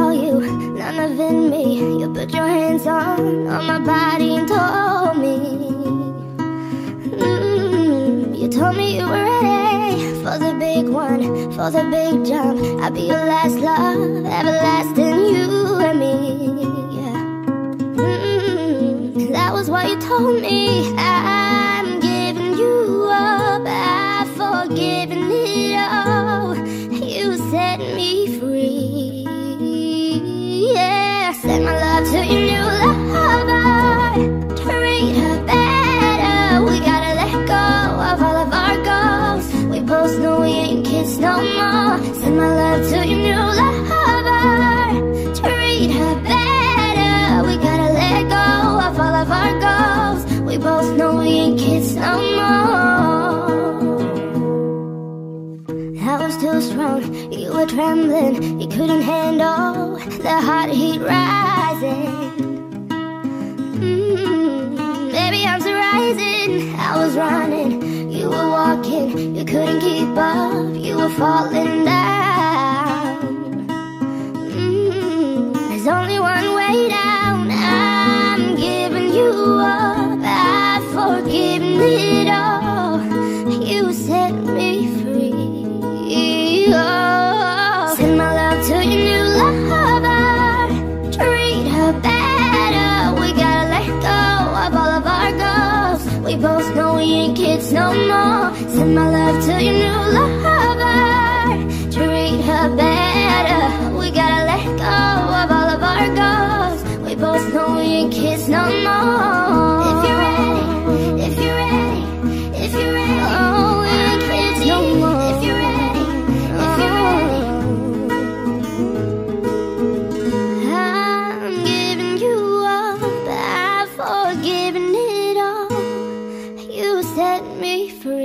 all you, none of it me. You put your hands on, on my body and told me. Mm, you told me you were ready for the big one, for the big jump. I'll be your last love, everlasting you and me. Mm, that was what you told me. I Send my love to your new lover. Treat her better. We gotta let go of all of our goals. We both know we ain't kids no more. Send my love to your new lover. Treat her better. We gotta let go of all of our goals. We both know we ain't kids no more. I was too strong, you were trembling, you couldn't handle the hot heat rising. Mm, baby, I'm rising. I was running, you were walking, you couldn't keep up, you were falling We both know we ain't kids no more. Send my love to your new lover. Treat her better. We gotta let go of all of our goals. We both know we ain't kids no more. for